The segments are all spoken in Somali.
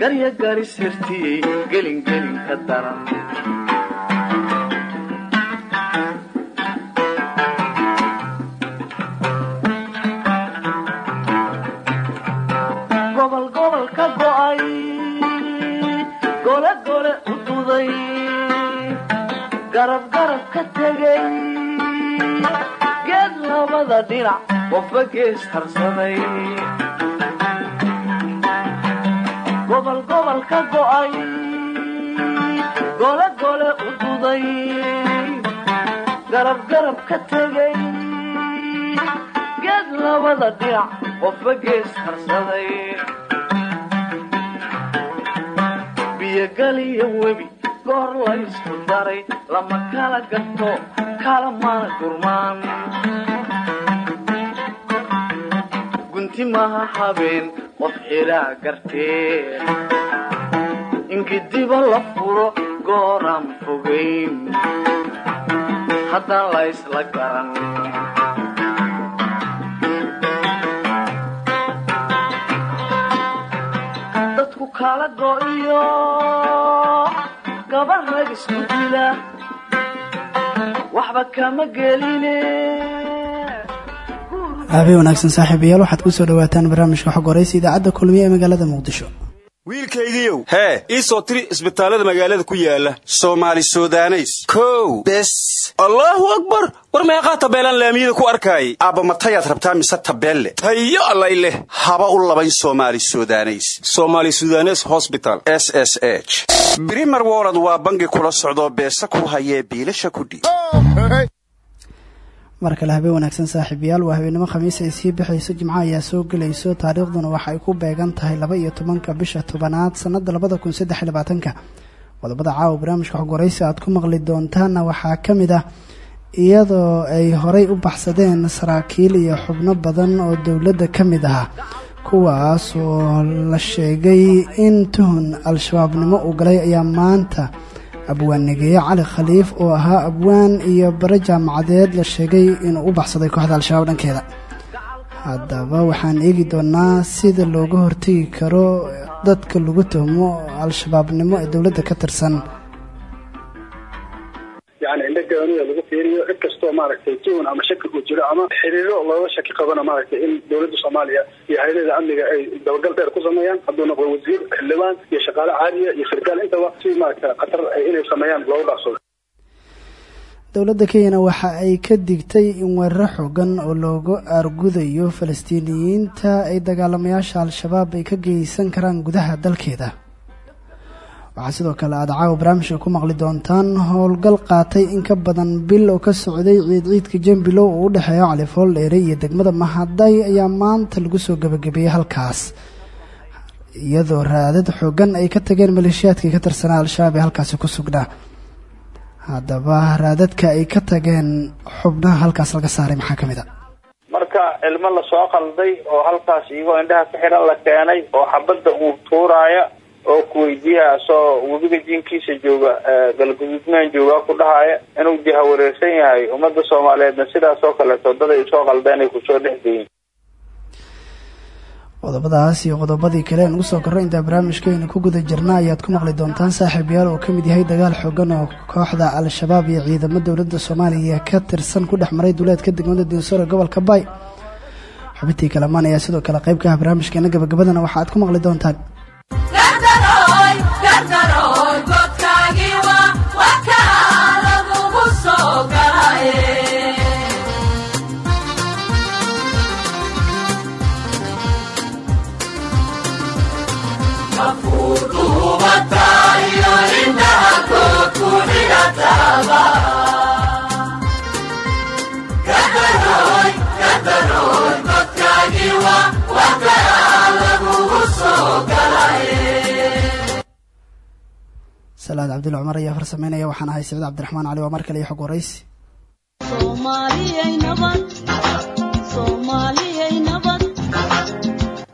garya gelin ka daran gobol gobol ka go'ay gole gole u duday garab garab ka tegay geed labada dhinac qofba gees go'ay gole gole u ka tegay. Geed labada dhinac qofba webi goor la isku daray lama kala gato kala mana gurmaan gunti maha habeen qof xilaa gartee ingidiba la furo gooraan fogayn haddaan la ysla garan. Dadku kala go'iyo gabar rag isku dila. Waxba kama geline habeen wanaagsan saaxiibayaal waxaad ku soo dhawaataan barnaamijka xog horaysa idaacadda kulmiye ee magaalada muqdisho. Wiilkaygiiow hee ii soo tiri isbitaallada magaalada ku yaalla soomaali sudaneys. Kow bes. Allaahu akbar! War meeqaa tabeelaan laamiyada ku arkaayay aabba matayaad rabtaa mise tabeelle? Tayo allay leh. Haba u labayn soomaali sudaneys. Somaali sudanes hosbital s s h. Brimer wolod waa bangi kula socdoo beesa ku hayee biilasha kudhiib mar kale habeen wanaagsan saaxiibayaal waa habeenimo khamiis ay sii bixayso jimco ayaa soo gelayso. Taariikhduna waxa ay ku beegan tahay laba iyo tobanka bisha tobanaad sannada labada kun saddex qodobada caawa barnaamijka xog waraysi aad ku maqli doontaana waxaa ka mid ah iyadoo ay horey u baxsadeen saraakiil iyo xubno badan oo dowladda ka mid ah kuwaas oo la sheegay in tuhun al-shabaabnimo uu galay ayaa maanta abwaan negeeye cali khaliif oo ahaa abwaan iyo bare jaamacadeed la sheegay inuu u baxsaday kooxda al-shabaab dhankeeda. Haddaba waxaan eegi doonaa sida looga hortegi karo dadka lagu tuhmo al-shabaabnimo ee dowladda ka tirsan yani indho gaaniya lagu fiiriyo cid kastoo maaragtay tuhun ama shaki uu jiro ama xiriiro looga shaki qabana maaragtay in dowladda soomaaliya iyo hay'adaha amniga ay dabagal dheer ku sameeyaan hadduu noqdo wasiir xildhibaan iyo shaqaale caadiya iyo sarkaal intaba si maaragta khatar inay sameeyaan looga baaqsado dowladda kenyana waxa ay ka digtay in weeraro xoogan oo looga aargudayo falastiiniyiinta ay dagaalamayaasha al-shabaab ay ka geysan karaan gudaha dalkeeda waxaa sidoo kale aada caawa barnaamijka ku maqli doontaan howlgal qaatay in ka badan bil oo ka socday ciid ciidka jembilow oo u dhexeeya califool dheere iyo degmada mahaday ayaa maanta lagu soo gebagabeeyey halkaas. Iyadoo raadad xoogan ay ka tageen maleeshiyaadkii ka tirsanaa al-shabaab ee halkaasi ku sugnaa haddaba raadadka ay ka tageen xubnaha halkaas laga saaray maxaa ka mid a? Marka cilmo la soo qalday oo halkaas iyagoo indhaha ka xiran la keenay oo xabadda uu tuuraaya oo kuweydiiya asoo webiga jinkiisa jooga galguduudmaan joogaa ku dhahaaya inuu jaha wareersan yahay ummadda soomaaliyeedna sidaas oo kaleeto dad ay u soo qaldeen ay ku soo dhex geyin qodobadaas iyo qodobadii kale aan ugu soo korro intaa barnaamijkeena ku guda jirna ayaad ku maqli doontaan saaxiibayaal oo ka mid yahay dagaal xoogan oo kooxda al-shabaab iyo ciidamo dowladda soomaaliya ka tirsan ku dhex maray duleedka degmada dinsore gobolka bay xubintii kalamaan ayaa sidoo kale qayb ka ah barnaamijkeena gabagabadana waxa aad ku maqli doontaan salaad cabdulla cumar ayaa farsameynaya waxaan ahay saciid cabdiraxmaan cali waa mar kale iyo xog waraysi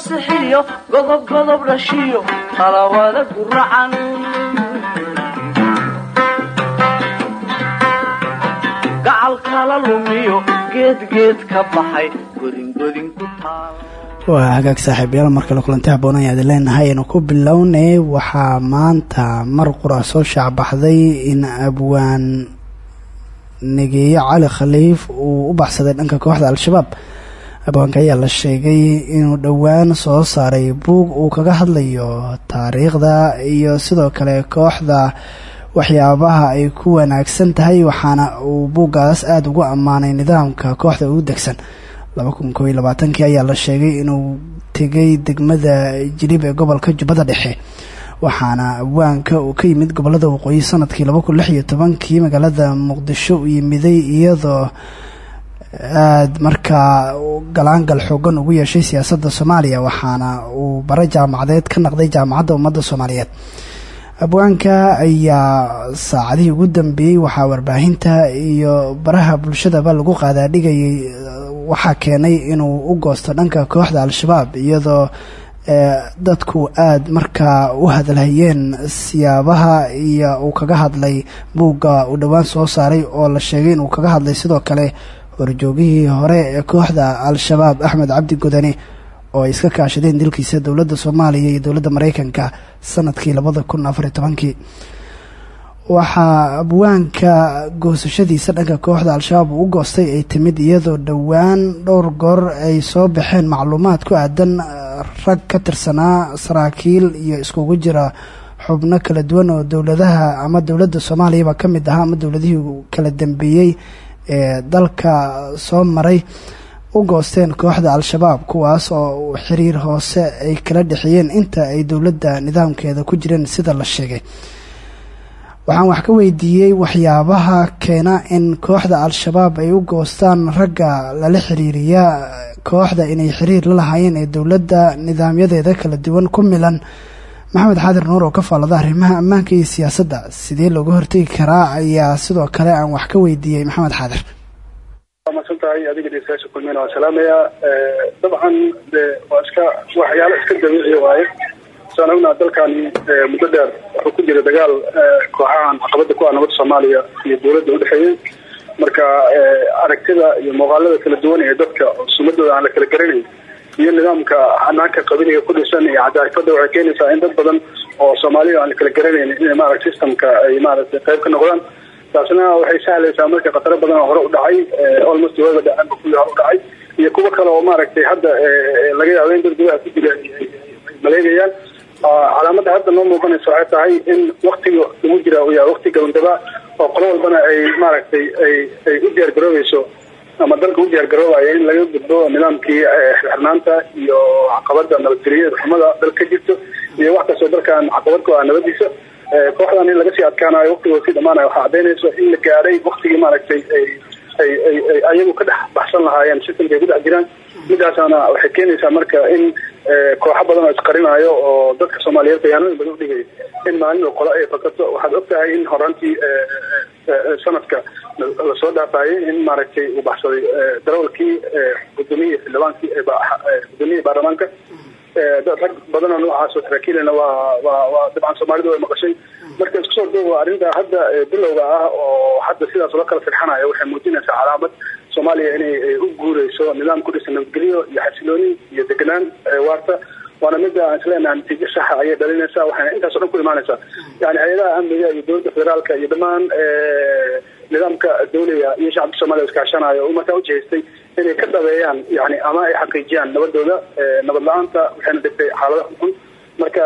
gafgaf lagu sixiyo godob godob dhashiyo talawada guracan gacal kala lumiyo geedgeed ka baxay godingodin ku taal. Waa hagaag saaxiibayaal mar kale kulanti haboon ayaad leenahay aynu ku bilownay waxaa maanta mar qura soo shaacbaxday in abwaan negeeye cali khaliif uu u baxsaday dhanka kooxda al-shabaab abwaanka ayaa la sheegay inuu dhowaan soo saaray buug uu kaga hadlayo taariikhda iyo sidoo kale kooxda waxyaabaha ay ku wanaagsan tahay waxaana uu buuggaas aada ugu ammaanay nidaamka kooxda ugu degsan. labaatankii ayaa la sheegay inuu tegay degmada jilib ee gobolka jubbada dhexe waxaana abwaanka uu ka yimid gobollada waqooyi sannadkii tobankii magaalada muqdisho u yimiday iyadoo aada markaa galaangal xoogan ugu yeeshay siyaasadda soomaaliya waxaana uu bare jaamacadeed ka naqday jaamacadda ummadda soomaaliyeed. Abwaanka ayaa saacadihii ugu dambeeyey waxaa warbaahinta iyo baraha bulshadaba lagu qaadaadhigayay waxaa keenay inuu u goosto dhanka kooxda al-shabaab iyadoo dadku aada markaa u hadalhayeen siyaabaha iyo uu kaga hadlay buugga uu dhowaan soo saaray oo la sheegay inuu kaga hadlay. Sidoo kale horjoogihii hore ee kooxda al-shabaab axmed cabdi godane oo ay iska kaashadeen dilkiisa dowladda soomaaliya iyo dowladda mareykanka sannadkii labada kun afariyo abwaanka goosashadiisa dhanka kooxda al-shabaab uu goostay ay timid iyadoo dhowaan dhowr goor ay soo baxeen macluumaad ku aadan rag ka tirsanaa saraakiil iyo iskugu jira xubno kala duwan oo dowladaha ama dowladda soomaaliyaba ka mid ahaa ama dowladihii kala dambeeyey ee dalka soo maray u goosteen kooxda al-shabaab kuwaas oo xiriir hoose ay kala dhexeeyeen inta ay dowladda nidaamkeeda ku jireen sida la sheegay. Waxaan wax ka weydiiyey waxyaabaha keena in kooxda al-shabaab ay u goostaan ragga lala xiriiriya kooxda inay xiriir la lahaayeen ee dowladda nidaamyadeeda kala duwan ku milan maxamed xaadir nuur oo ka faallada arrimaha ammaanka iyo siyaasadda. Sidee looga hortegi karaa ayaa sidoo kale aan wax ka weydiiyey maxamed xaadir. Waa masan tahay adiga dhegeystayaasha kulmeyna waan salaamayaa dabcan de waa iska waxyaalo iska dabiiciya waaye. Saan ognaa dalkani muddo dheer wuxuu ku jira dagaal kooxahan caqabada ku ah nabadda soomaaliya iyo dowladda udhexeeyey marka aragtida iyo muuqaalada kala duwan ee dadka sumadooda aan la kala garanayn iyo nidaamka hanaanka qabiliga ku dhisan iyo cadaafada waxay keenaysaa in dad badan oo soomaaliya aan la kala garanayn inay maarata systemka ay maaragtay qayb ka noqdaan. Taasna waxay sahlaysaa marka khataro badan oo hore u dhacay almost wada dhaceenba kuwii hore u dhacay iyo kuwo kale oo maaragtay hadda laga yaabo in dad gudaha ku jira ay maleegayaan. Calaamada hadda noo muuqanaysa waxay tahay in waktiga lagu jira yahay wakti gabangaba oo qolo walbana ay maaragtay ay u diyaar garoobayso ama dalka u diyaargaroobaya in laga gudbo nidaamkii xirxirnaanta iyo caqabada nabadgeliyada xumada dalka ka jirto iyo wax kastoo dalkan caqabad ku ah nabadiisa kooxdan in laga sii adkaanayo waqtigooda sii dhamaanayo waxaa cadaynaysa in la gaaray waktigii maaragtay ay ay ay ay ayagu ka dhex baxsan lahaayeen systemka ay ku dhex jiraan. Midaasana waxay keenaysaa marka in kooxo badan oo isqarinaayo oo dadka soomaaliyeed bayaanooyin badan udhigay in maalin oo qole ay fakato. Waxaad og tahay in horaantii sanadka la soo dhaafayay in maaragtay uu baxsaday darawalkii gudoomiyihii xildhibaankii gudoomiyihii baarlamaanka. Rag badanoo noocaas oo saraakiilana waa waa waa dabcan soomaalidu way maqashay. Marka isku soo duuba arrinta hadda bilowga ah oo hadda sidaas loo kala firxanayo waxay muujinaysaa calaamad soomaaliya inay u guureyso nidaam ku dhisan nabadgelyo iyo xasilooni iyo deganaan waarta. Waana mida aan isleenaha natiijo saxa ayay dhalinaysaa waxayna intaas o dhan ku imaanaysaa. Yani hay'adaha amniga iyo dowladda federaalka iyo dhammaan nidaamka dawliga iyo shacabka soomaliya iskaashanayo oo markaa ujihaystay inay ka dhabeeyaan yani ama ay xaqiijiyaan nabadooda nabad la'aanta waxayna dhigtay xaalada xun marka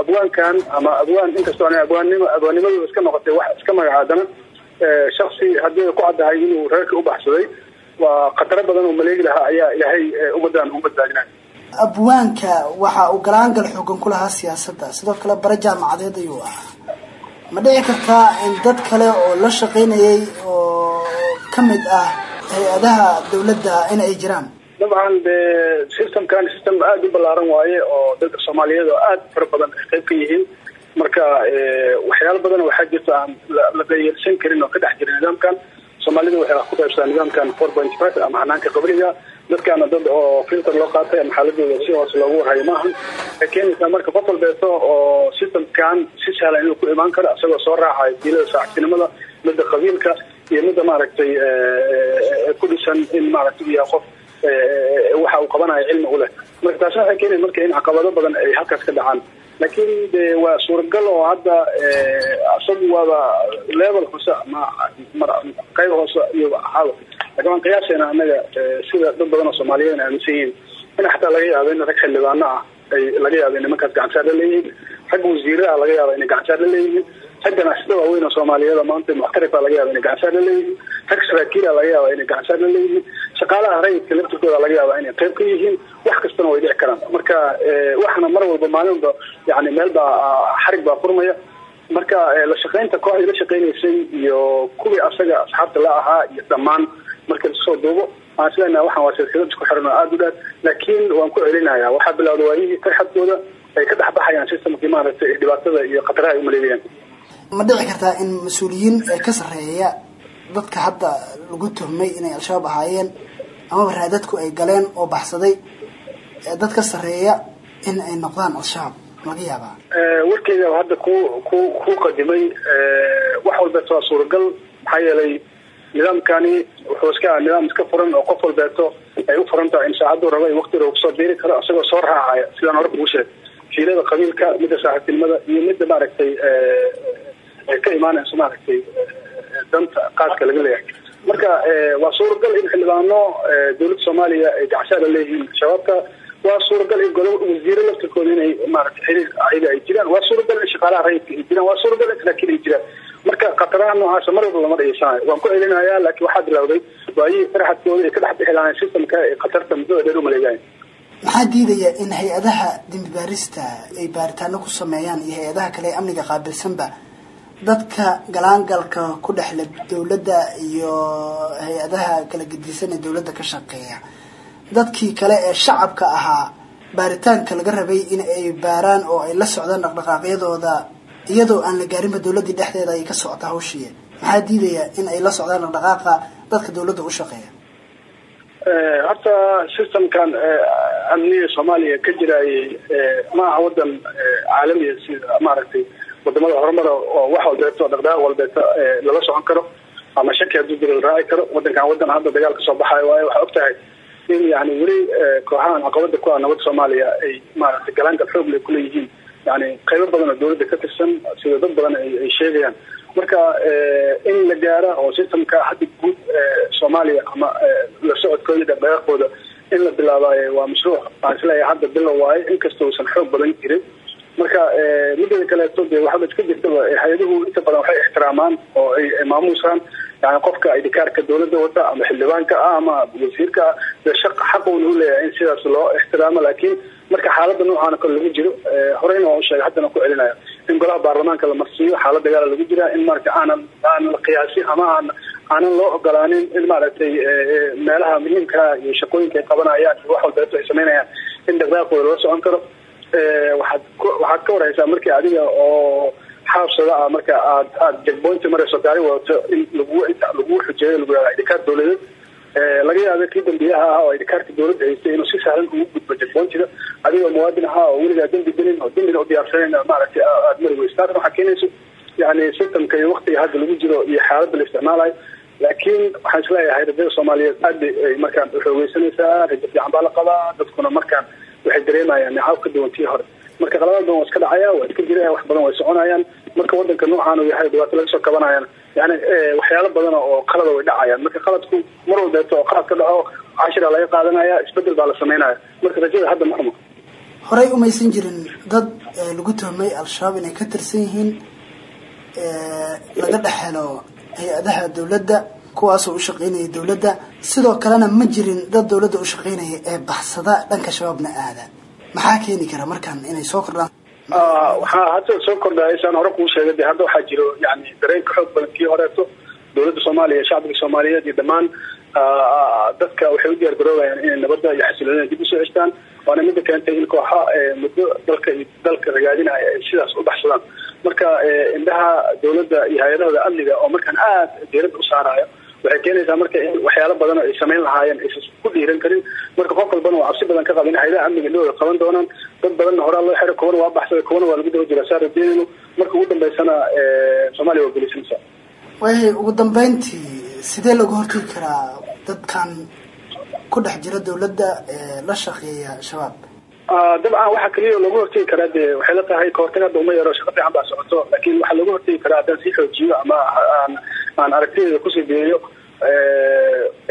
abwaankan ama abwaan inkastoo ana abwaannimo abwaannimadu iska noqotay wax iska magacaadana shaksi haddii ku caddahay inuu reerka u baxsaday waa khataro badan oo maleegi lahaa ayaa ilaahay ummadan u badbaadinay abwaanka waxa uu galaangal xoogan ku lahaa siyaasadda sidoo kale bare jaamacadeed ayuu ahaa ma dhici kartaa in dad kale oo la shaqaynayay oo ka mid ah hay'adaha dawladda in ay jiraan? Dabcan de systemkan system aada u ballaaran waaye oo dadka soomaaliyeed oo aada fara badan ay qayb ka yihiin. Marka waxyaalo badan waxaa jirta aan la dayarsan karin oo ka dhex jira nidaamkan. Soomaalida waxay ku qaybsataa nidaamkan four point five ama hanaanka qabliga dadkaana dad oo filter loo qaatay ama xaaladooda si hoose loogu warhayo maahan waxay keenaysaa marka qof walbeeto oo systemkan si sahlan inuu ku imaan karo isagoo soo raacayo diilada saaxiibtinimada midda qabiilka iyo midda maaragtay ku dhisan in maaragtay yahay qof waxa uu qabanayo cilmi u leh marka taasina waxay keenaya marka in caqabado badan ay halkaas ka dhacaan. Laakiin de waa suuragal oo hadda isagu waaba level hoose ama qayb hoose iyo ahaaba laakiin waan anaga sida dad badan oo soomaaliyeed aaminsan yihiin in xataa laga yaabo in rag xildhibaano ah ay laga yaabo nimankaas gacansaar la leeyihiin. Rag wasiire ah laga yaaba inay gacansaar la leeyihiin. Rag ganacsada waaweyn oo soomaaliyeed maanta muxtarifaa laga yaaba inay gacansaar la rag saraakiila laga yaaba inay gacansaar la shaqaalaha rayidka laftirkooda laga yaaba inay qayb ka yihiin. Wax kastana way dhici karaan. Marka waxna mar walba maalinba yani meel baa xarig baa furmaya. Marka la shaqaynta kooxdii la shaqaynaysay iyo kuwii asaga asxaabta la ahaa iyo dhammaan marka la soo duubo aan isleenaha waxaan waa silsilad isku xiran oo aada u dheer laakiin waan ku celinaya waxaa bilowda waayihii farxadkooda ay ka dhex baxayaan systemkii maaragtay dhibaatada iyo khataraha ay umaleegayaan ma dhici kartaa in mas'uuliyiin ka sarreeya dadka hadda lagu tuhmay inay al-shabaab ahaayeen amaba raadadku ay galeen oo baxsaday dad ka sarreeya in ay noqdaan al-shabaab? Laga yaabaa? Warkeyga hadda ku ku ku qadimay wax walbeeto waa suuragal maxaa yeelay nidaamkani wuxuu iska nidaam iska furan oo qof walbeeto ay u furan in saacaduu rabo iyo waqti rabo ku soo biiri karo isagoo soo raacaya sidaan hore kugu sheeg fiilada qabiilka midda saaxiibtinimada iyo midda maaragtay ay ka imaanayso maaragtay danta qaadka laga leeyahay. Marka waa suuragal in xildhibaano dawladda soomaaliya ay gacshaada leeyihiin shabaabka waa suuragal in golo wasiire laftirkooda inay maaragtay xiriir ay jiraan. Waa suuragal in shaqaalaha rayidka ay jiraan. Waa suuragal in saraakiil ay jiraan marka khataraha noocaasa mar walba lama dhageysanayo waan ku celinayaa laakiin waxaa bilowday waayihii farxadkooda ay ka dhex bixi lahayn ee khatarta muddada dheer umaleegayan maxaa diidaya in hay'adaha dembi baarista ay baaritaano ku sameeyaan iyo hay'adaha kale ee amniga qaabilsanba dadka galaangalka ku dhexle dawladda iyo hay'adaha kala gedisan ee dawladda ka shaqeeya. Dadkii kale ee shacabka ahaa baaritaanka laga rabay in ay baaraan oo ay la socdaan dhaqdhaqaaqyadooda iyadoo aan la gaarinba dawladdii dhexdeeda ay ka socota hawshii. Maxaa diidaya in ay la socdaan dhaqdhaqaaqa dadka dawladda u shaqeeya? Horta systemkan amniga soomaaliya ka jiraayay ma aha wadan caalamiya sida maaragtay waddamada horumara oo wax walbeeto dhaqdhaqaaq walbeeto lala socon karo ama shaki hadduu jiro raaci karo wadankan wadan hadda dagaal ka soo baxayo waayo waxaa og tahay in yani weli kooxahan caqabada ku ah nabadda soomaaliya ay maaragtay galaangal xoog leh kuleeyihiin yani qaybo badan oo dawladda ka tirsan sida dad badan ay sheegayaan. Marka in la gaara oo systemka hadda guud soomaaliya ama la socodkooda dhaqdhaqaaqooda in la bilaabaayo waa mashruuc. Aan is leeyahay hadda bilow waayo inkastoo uusan xoog badan jirin. Marka mideeda kaleeto de waxaaba iska jirtaba hay'aduhu inta badan waxay ixtiraamaan oo ay maamuusaan. Yani qofka idikaarka dawladda wata ama xildhibaanka ah ama wasiirka ah. De shaq xaquna u leeyahay in sidaas loo ixtiraamo laakiin marka xaalada noocaana kale lagu jiro horeyna waan usheegay haddana ku celinaya in golaha baarlamaanka la marsiiyo xaalad dagaala lagu jira in marata aanan aanan la qiyaasin ama aan aanan loo ogolaanin in maaragtay meelaha muhiimkaa iyo shaqooyinka ay qabanayaan iyo wax walbeeto ay samaynayaan in dhaqdaaqooda lala socon karo. Waxaad waxaad ka warhaysaa markii adiga oo xaabsada ah marka aad aad jegboynti marayso gaari wadato in lagu lagu xujeeyo lagu yihahda idikaar dawladeed laga yaaba kii dambiyaha ah oo idikaarka dawladda haystay inuu si sahlan ugu gudbo jegboyntiga adigoo muwaadin ahaa oo weligaa dembi gelin oo dembina udiyaarsanayn maaragtay aad mari weyso taasna waxaa keenayso yani systemka iyo waktiga hadda lagu jiro iyo xaaladda la isticmaalayo laakiin waxaan is leeyahay rajada soomaaliyeed aad markaan uxoogeysanaysaa rajo fiican baa la qabaa dadkuna markaan waxay dareemayaan necaab ka duwan tii hore. Marka qaladaad badan waa iska dhacaya waa iska jira wax badan way soconayaan. Marka wadanka noocaan uu yahay dhibaato laga soo kabanayaan yani waxyaalo badan oo qalada way dhacayaan. Marka qaladku mar walbeeto oo qalad ka dhaco cashira laga qaadanaya isbeddel baa la sameynaya. Marka rajada hadda ma horey umaysan jirin dad lagu tuhmay al-shabaab inay ka tirsan yihiin laga dhex helo hay'adaha dawladda kuwaasoo u shaqeynaya dawladda sidoo kalena ma jirin dad dawladda u shaqeynaya ee baxsada dhanka shabaabna aada. Maxaa keeni kara markaan inay soo kordhaan waxaa hadda soo kordhaya saan hore kuu sheegay. De hadda waxaa jiro yani dareenka xoog badan kii horeeto dawladda soomaaliya shacbiga soomaaliyeed iyo dhammaan dadka waxay u diyaar garoobayaan inay nabadda iyo xasiloonida dib u soo ceshtaan waana mida keentay in kooxa muddo dalka iyo dalka ragaadinaya ay sidaas u baxsadaan. Marka indhaha dawladda iyo hay'adahooda amniga oo markaan aad diiradda u saarayo waxay keenaysaa marka in waxyaalo badan ay samayn lahaayeen aysan ku dhiiran karin. Marka qof walbana waa cabsi badan ka qaba in hayadaha amniga indhahooda qaban doonaan. Dad badanna horaa loo xiro kuwana waa baxsaday kuwana waa lagu daba jiraa saa marka ugu dambeysana soomaaliya waa gulaysanaysaa wayahay ugu dambeyntii sidee lagu hortegi karaa dadkan ku dhex jira dawladda la shaqeeya shabaab dabcan waxaa keliya loogu hortegi karaa de waxay la tahay kahortag hadda uma yaro shaqo fiican baa socoto laakiin waxaa loogu hortegi karaa haddaan sii xoojiyo ama aan aan aragtideeda ku sii beeyo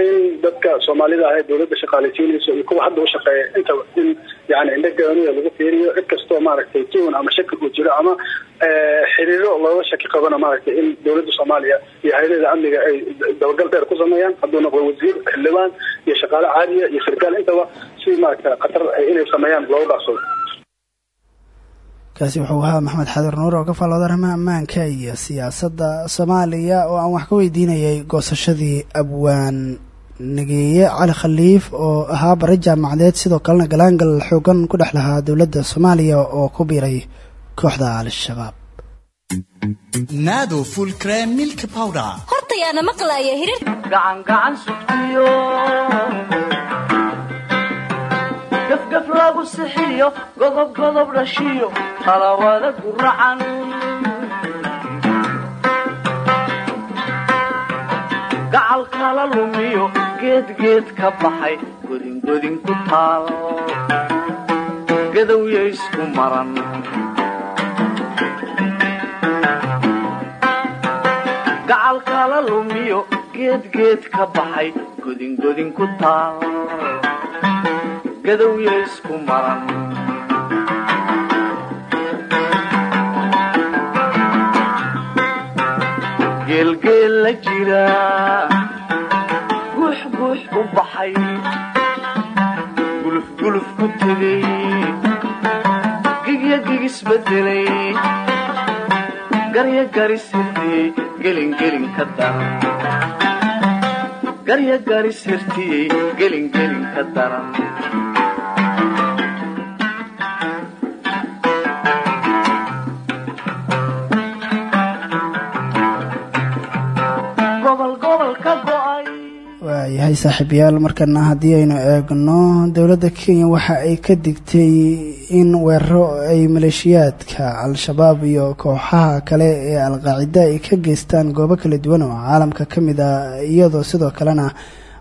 in dadka soomaalida ah ee dawladda shaqaalaysiinayso iyo kuwa hadda u shaqeeya intaba in yani indha gaaniya lagu fiiriyo cid kastoo maaragtay tuun ama shaki uu jiro ama xiriiro looga shaki qabana maaragtay in dawladda soomaaliya iyo hay'adaha amniga ay dabagal dheer ku sameeyaan hadduu noqdo wasiir xildhibaan iyo shaqaale caadiya iyo sarkaal intaba si inay sameeyaan looga baaqsado kaasi wuxuu ahaa maxamed xadir nuur oo ka faallooda arrimaha ammaanka iyo siyaasadda soomaaliya oo aan wax ka weydiinayay goosashadii abwaan nageeye cali khaliif oo ahaa bare jaamacadeed sidoo kalena galaangal xoogan ku dhex lahaa dowladda soomaaliya oo ku biiray kooxda al-shabaab. Naado full crem milk powder. Hortayaana maqlaaya hirir lagu sixiyo godob godob dhashiyo talawada guracan gacal kala lumiyo geedgeed ka baxay godingodin ku taal. Gadowya isku maran. Gacal kala lumiyo geedgeed ka baxay godingodin ku taal gadowya isku maran geelgeel la jira guux guux u baxay gulufguluf ku tegay gigya gigisbedelay garya garisirtiyey gelingelin ka daran garya garisirtiyey gelingelin ka daran waayahay saaxiibayaal. Markana haddii aynu eegno dowladda kenya waxa ay ka digtay in weeraro ay maleeshiyaadka al-shabaab iyo kooxaha kale ee al-qaacida ay ka geystaan goobo kala duwan oo caalamka ka mid ah iyadoo sidoo kalena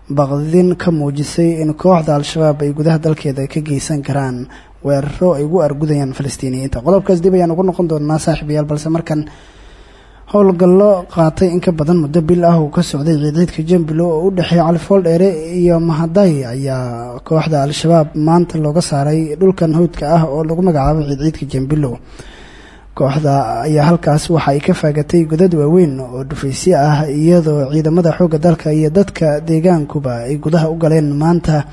baqdin ka muujisay in kooxda al-shabaab ay gudaha dalkeeda ka geysan karaan weeraro ay ugu argudayaan falastiiniyiinta. Qodobkaas dib ayaan ugu noqon doonaa saaxiibayaal balse markan howlgallo qaatay in ka badan muddo bil ah uu ka socday ciidciidka jambilo oo u dhexeeya califool dheere iyo mahaday ayaa kooxda al-shabaab maanta looga saaray dhulkan hawdka ah oo lagu magacaabo ciidciidka jambilow kooxda ayaa halkaas waxa ay ka faagatay godad waaweyn oo dhufaysyo ah iyadoo ciidamada xoogga dalka iyo dadka deegaankuba ay gudaha u galeen maanta.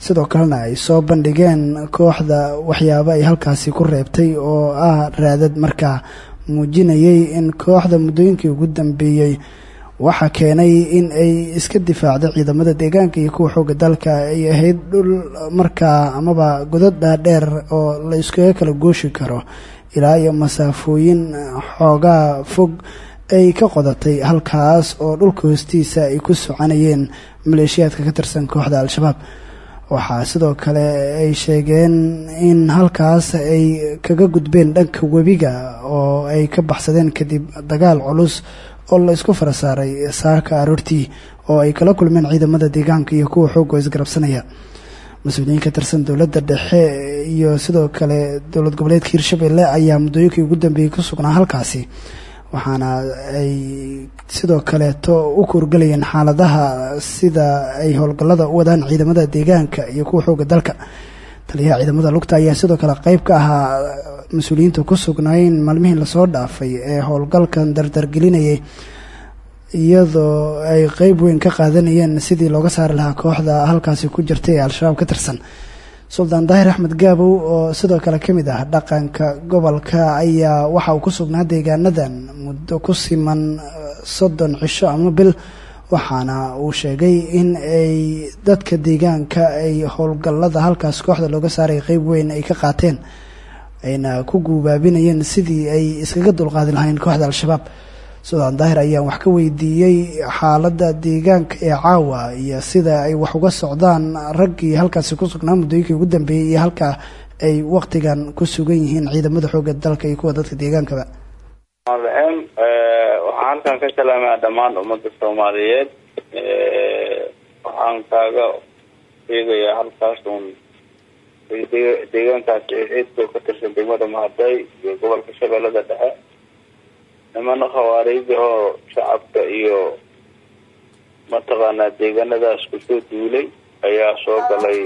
Sidoo kalena ay soo bandhigeen kooxda waxyaabo ay halkaasi ku reebtay oo ah raadad markaa muujinayay in kooxda muddooyinkii ugu dambeeyey waxaa keenay in ay iska difaacdo ciidamada deegaanka iyo kuwa xoogga dalka ay ahayd dhul markaa amaba godad dhaadheer oo la iskaga kala gooshi karo. Ilaa iyo masaafooyin xoogaa fog ay ka qodatay halkaas oo dhulka hoostiisa ay ku soconayeen maleeshiyaadka ka tirsan kooxda al-shabaab waxaa sidoo kale ay sheegeen in halkaas ay kaga gudbeen dhanka webiga oo ay ka baxsadeen kadib dagaal culus oo la isku fara saaray saaka aroortii oo ay kala kulmeen ciidamada deegaanka iyo kuwa xoogoo isgarabsanaya. Mas'uuliyiin ka tirsan dowladda dhexe iyo sidoo kale dowlad goboleedka hirshabelle ayaa muddooyinkii ugu dambeeyey ku sugnaa halkaasi waxaana ay sidoo kaleeto u kuurgalayeen xaaladaha sida ay howlgallada u wadaan ciidamada deegaanka iyo kuwa xooga dalka. Taliyaha ciidamada lugta ayaa sidoo kale qeyb ka ahaa mas'uuliyiinta ku sugnayn maalmihii la soo dhaafay ee howlgalkan dardargelinayay iyadoo ay qeyb weyn ka qaadanayeen sidii looga saari lahaa kooxda halkaasi ku jirtay ee al-shabaab ka tirsan suldaan daahir axmed gaabow oo sidoo kale ka mid ah dhaqanka gobolka ayaa waxa uu ku sugnaa deegaanadan muddo ku siman soddon cisho ama bil waxaana uu sheegay in ay dadka deegaanka ay howlgallada halkaas kooxda looga saaray qeyb weyn ay ka qaateen ayna ku guubaabinayeen sidii ay iskaga dulqaadi lahayn kooxda al-shabaab suldaan daahir ayaan wax ka weydiiyey xaaladda deegaanka ee caawa iyo sida ay wax uga socdaan raggii halkaasi ku sugnaa muddooyinkii ugu dambeeyey iyo halka ay waktigan ku sugan yihiin ciidamada xoogga dalka iyo kuwa dadka deegaankaba. Waxaan halkan ka salaamaya dhammaan ummadda soomaaliyeed. Waxaan kaaga sheegayaa halkaas uun deegaankaas ciidka ka tirsan degmada mahaday iyo gobolka shabeellada dhexe nimana khawaariij ahoo shacabka iyo mataqaanaa deegaanadaas ku soo duulay ayaa soo galay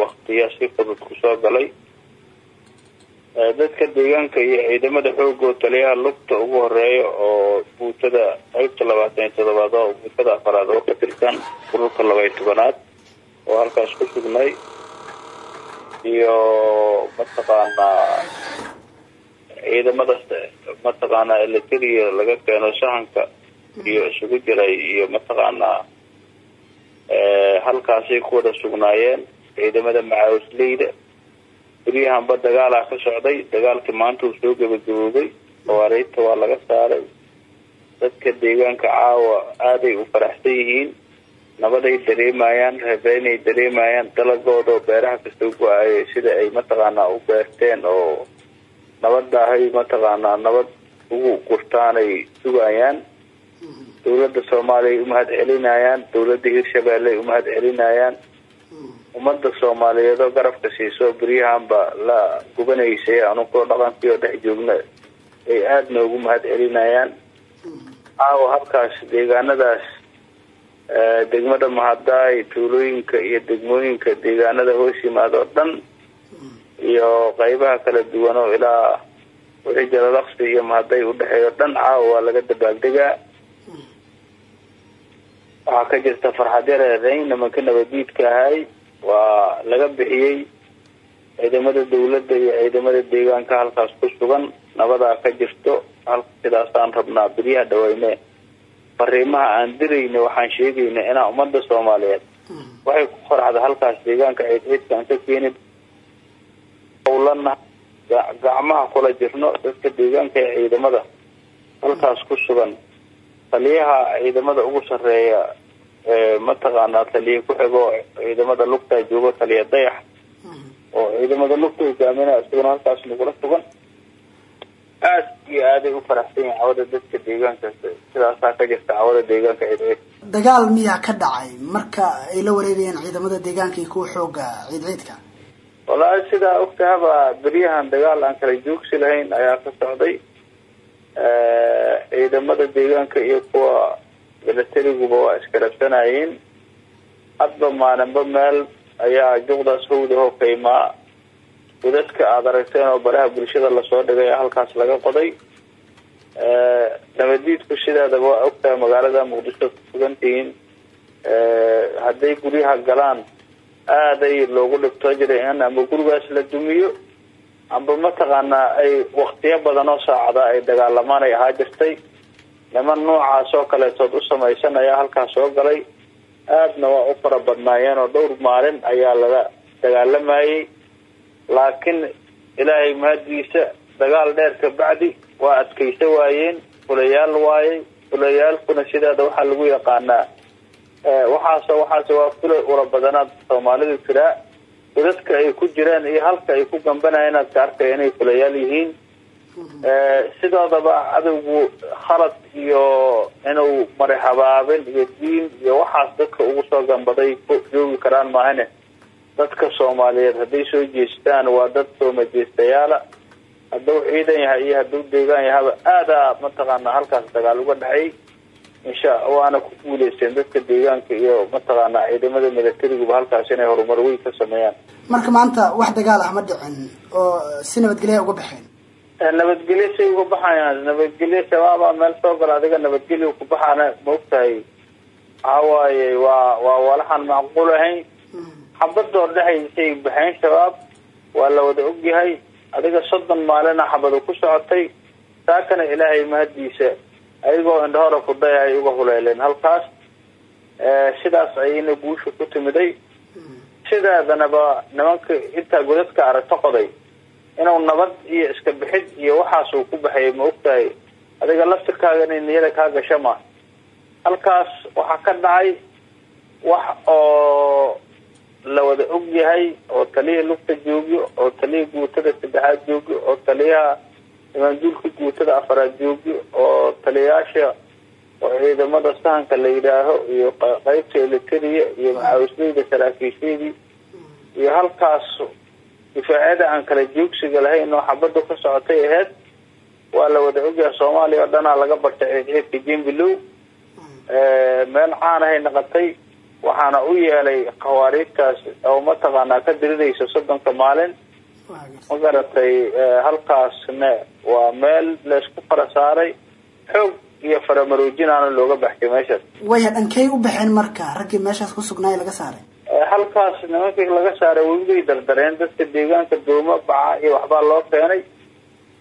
waktiya si fudud ku soo galay. Dadka deegaanka iyo ciidamada xoogoo taliyaha lugta ugu horreeya oo buutada qeybta labaatan iyo toddobaad oo buutada afaraad oo ka tirsan ururka labaiyo tobanaad oo halkaas ku sugnay iyo mataqaanaa ciidamada mataqaanaa elitariya laga keeno sahanka iyo isugu jiray iyo mataqaanaa. Halkaasay ku wada sugnaayeen ciidamada macaawisleyda beryahanba dagaalaa ka socday dagaalkii maanta uu soo gabagaboobay khawaariijta waa laga saaray. Dadka deegaanka caawa aaday u faraxsan yihiin nabaday dareemayaan reebeynay dareemayaan dalagooda oo beeraha ka soo go'aayay sida ay mataqaanaa u beerteen oo nabadaahay mataqaanaa nabad ugu gurtaanay sugayaan. Dawladda soomaaliya ay umahad celinayaan dawladda hirshabeelle ay umahad celinayaan. Ummadda soomaaliyeed oo garabka siiso beryahanba la gubanaysay anugoo dhaqankii oo dhex joogna ay aada noogu mahad celinayaan. Caawa halkaas deegaanadaas degmada mahadaay tuulooyinka iyo degmooyinka deegaanada hoos yimaada oo dhan iyo qeybaha kala duwan oo ilaa wixii jalalaqsi iyo mahaday udhexeeya o dhan caawa waa laga dabaaldegaa waxaa ka jirta farxad yareedayn nimanka nabadiidka ahay. Waa laga bixiyey ciidamada dawladda iyo ciidamada deegaanka halkaas ku sugan. Nabadaa ka jirto sidaasaan rabnaa beryaha dhaweyne fariimaha aan dirayna waxaan sheegayna inaa ummadda soomaaliyeed waxay ku farxda halkaas deegaanka ciidciidka aan ka keenin howlana gacmaha kula jirno dadka deegaanka ee ciidamada. Halkaas ku sugan taliyaha ciidamada ugu sareeya mataqaanaa taliya ku-xigoo ciidamada lugta joogo taliya dayax. Oo ciidamada lugta hogaaminaya isaguna halkaas nagula sugan. Aad iyo aaday u faraxsan yihiin cawada dadka deegaanka sidaasaa ka jirta cawada deegaanka ciidciid dagaal miyaa ka dhacay marka ay la wareegayeen ciidamada deegaanka iyo kuwa xooga ciidciidka wallaahi sidaa ogtahaba beryahan dagaal aan kala joogsi lahayn ayaa ka socday. Ciidamada deegaanka iyo kuwa milatariguba waa iskarabsanayeen hadba maalinba meel ayaa juqdaas hawdahoo kaymaa godadka aada aragteen oo baraha bulshada la soo dhigay halkaas laga qoday. Nabadiidku sideedaba waa ogtahay magaalada muqdisho kusugantihiin hadday guryaha galaan aaday loogu dhibtoo jiray in amba gurigaas la dumiyo amba mataqaanaa ay waktiyo badan oo saacada ay dagaalamaan ay ahaa jirtay. Niman noocaas oo kaleetood u samaysan ayaa halkaas soo galay. Aadna waa u fara badnaayeen oo dhowr maalin ayaa laga dagaalamayay laakiin ilaahay mahaddiisa dagaal dheer ka bacdi waa adkaysa waayeen fulayaal waayey. Fulayaalkuna sideeda waxaa lagu yaqaanaa waxaas waxaas waa fulay ula badanaad soomaalidu tiraa godadka ay ku jiraan iyo halka ay ku gambanayeen aad ka inay fulayaal yihiin. Sidoodaba cadowgu khalad iyo inuu marixabaabin iyo diin iyo waxaas dadka ugu soo gambaday joogi karaan maahane. Dadka soomaaliyeed hadday soo jeestaan waa dad soo majeestayaala. Hadduu ciidan yahay iyo hadduu deegaan yahaba aadaa mataqaanaa halkaas dagaal uga dhexay insha waana ku guuleysteen dadka deegaanka iyo mataqaanaa ciidamada milatariguba halkaas inay horumar weyn ka sameeyaan. Marka maanta wax dagaal ah ma dhicin oo si nabadgelya uga baxeen? Nabadgelyo say uga baxayaan. Nabadgelyo shabaabaa meel soo gala. Adiga nabadgelyo ku baxaana maogtahay waxa waaye waa waa walaxaan macquul ahayn. Xabadoo dhexaysay baxeen shabaab. Waa la wada ogyahay adiga soddon maalina xabadu ku socotay. Saakana ilaahay mahadiisa ayagoo indhahora fudaya ay uga huleeleen halkaas sidaas ayayna guusha ku timiday. Sideedanaba nimanka intaa godadka aragto qoday. Inuu nabad iyo iska bixid iyo waxaas uu ku baxayay ma ogtahay. Adiga laftirkaaga inay niyada kaa gasha ma. Halkaas waxaa ka dhacay wax oo la wada og yahay oo taliya lugta joogyo oo taliya guutada saddexaad joogyo oo taliyaha imaanduulka guutada afaraad joogyo oo taliyayaasha oo ciidamada sahanka la yidhaaho iyo qeybta elitariya iyo maxaawisleyda saraakiishyadii iyo halkaas difaacyada aan kala joogsiga lahayn oo xabadu ka socotay aheyd waa la wada ogyahay soomaaliya oo dhanaa laga bartay ciidciidka jembilow meel caanahay naqatay waxaana u yeelay khawaariijtaas oo mataqaanaa ka diriraysa soddonka maalin ma garatay halkaasna waa meel laysku fara saaray. Xoog iyo faramaroojinaana looga baxshay meeshaas. Waya dhankey u baxeen marka? Raggii meeshaas ku sugnaay laga saaray? Halkaas nimankii laga saaray webigay dardareen. Dadka deegaanka dooma baca iyo waxbaa loo keenay.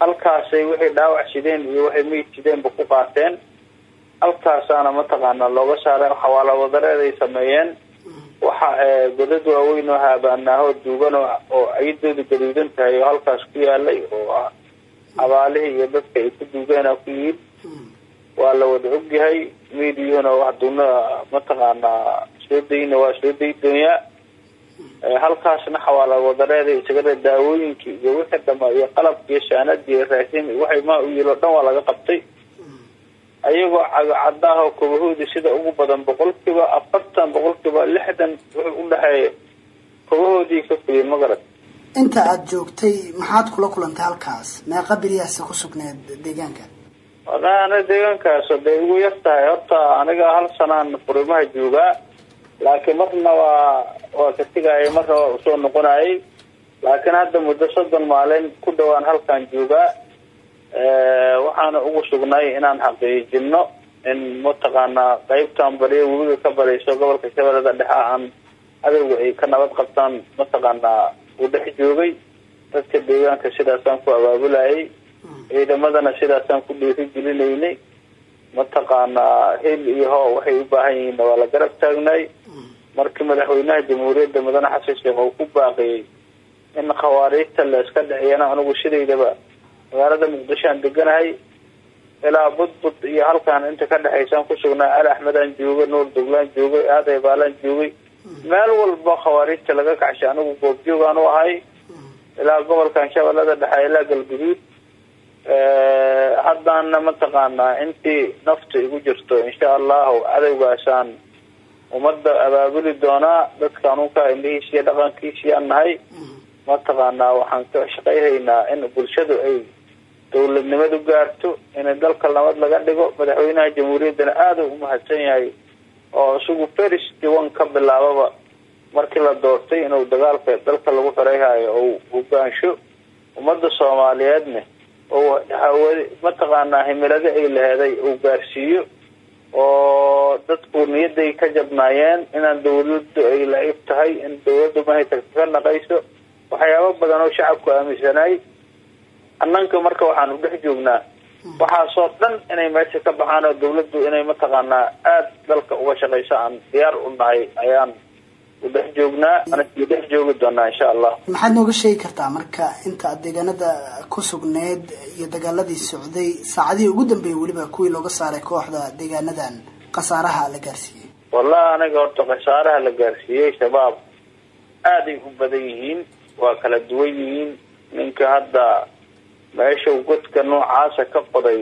Halkaasay waxay dhaawac sideen iyo waxay meyd sideenba ku qaateen. Halkaasaana mataqaanaa looga saaray xawaalo wadareed ay sameeyeen waxa godad waaweyn oo haabaanaaho duugan oo ayadooda gaduudan tahay oo halkaas ku yaalay oo abaalihii iyo dadka ay ku duugeena ku yihiin waa la wada ogyahay mediana haduna mataqaanaa soo dayna waa soo day doonyaa. Halkaasna xawaala wadareeda isagana daawooyinkii iyo wixii dhama iyo qalabki iyo shaanadii raashin waxay maa u yilo dhan waa laga qabtay ayagoo cagacadaahoo kobahoodi sida ugu badan boqolkiiba afartan boqolkiiba lixdan wuxuu udhexeeya kobahoodii ka fuliyeen magarad inta aada joogtay maxaad kula kulantay halkaas? Meeqa beriyaasa ku sugneed deegaanka. Ana deegaankaas day ugu yar tahay. Horta aniga hal sanaan furimaha joogaa laakiin marna waa waa ka tegayay marna waa u soo noqonayay. Laakiin hadda muddo soddon maalin ku dhawaan halkaan joogaa waxaana ugu sugnay inaan xaqiijino in mataqaanaa qeybtan bariya webiga ka barayso gobolka shabeellada dhexe aan cadowga ay ka nabad qabtaan. Mataqaanaa uu dhex joogay dadka deegaanka sidaasaan ku abaabulayay ciidamadana sidaasaan ku dhiiri gelinaynay mataqaanaa hil iyo ho waxay u baahan yihiin waa la garab taagnay. Markii madaxweynaha jamhuuriyadda mudane xasan sheekh uu ku baaqiyey in khawaariijta la iska dhexiyana anigu sidaydaba magaalada muqdisho aan deganahay ilaa budbud iyo halkaan inta ka dhexaysaan ku sugnaa ali axmedaan joogay nuur duglaan joogay aaday baalaan joogay. Meel walba khawaariijta laga kacshay anigu goobjoogaan u ahay. Ilaa gobolkan shabeellada dhexe ilaa galguduud haddaana mataqaanaa intii nafta igu jirto insha allahu cadowgaasaan ummadda abaabuli doonaa dadka anuunka indhihiis iyo dhaqankiisiyaan nahay. Mataqaanaa waxaan ka shaqayhaynaa in bulshadu ay dowladnimadu gaarto inay dalka nabad laga dhigo madaxweynaha jamhuuriyaddana aada u umahadsan yahay oo isagu ferist one ka bilaababa markii la doortay inuu dagaalka dalka lagu xoreyhayo ou hogaansho ummadda soomaaliyeedna oo mataqaanaa himilada ay laheeday uu gaarsiiyo oo dadku niyadday ka jabnaayeen inaan dawladdu ay la-ib tahay in dawladdu mahay tagta ka naqayso. Waxyaabo badan oo shacabku aaminsanaay annanka marka waxaan u dhex joognaa waxaasoo dhan inay meesha ka baxaan oo dawladdu inay mataqaanaa aada dalka uga shaqayso aan diyaar u nahay ayaan u dhex joognaa dhex joogi doonaa insha allah. Maxaad nooga sheegi kartaa marka inta aad deegaanada ku sugneed iyo dagaaladii socday saacadihii ugu dambeeyay weliba kuwii looga saaray kooxda deegaanadan khasaaraha la gaarsiiyey? Wallahi aniga horta khasaaraha la gaarsiiyey shabaab aaday u badan yihiin waa kala duwan yihiin. Ninka hadda meesha godka noocaasa ka qoday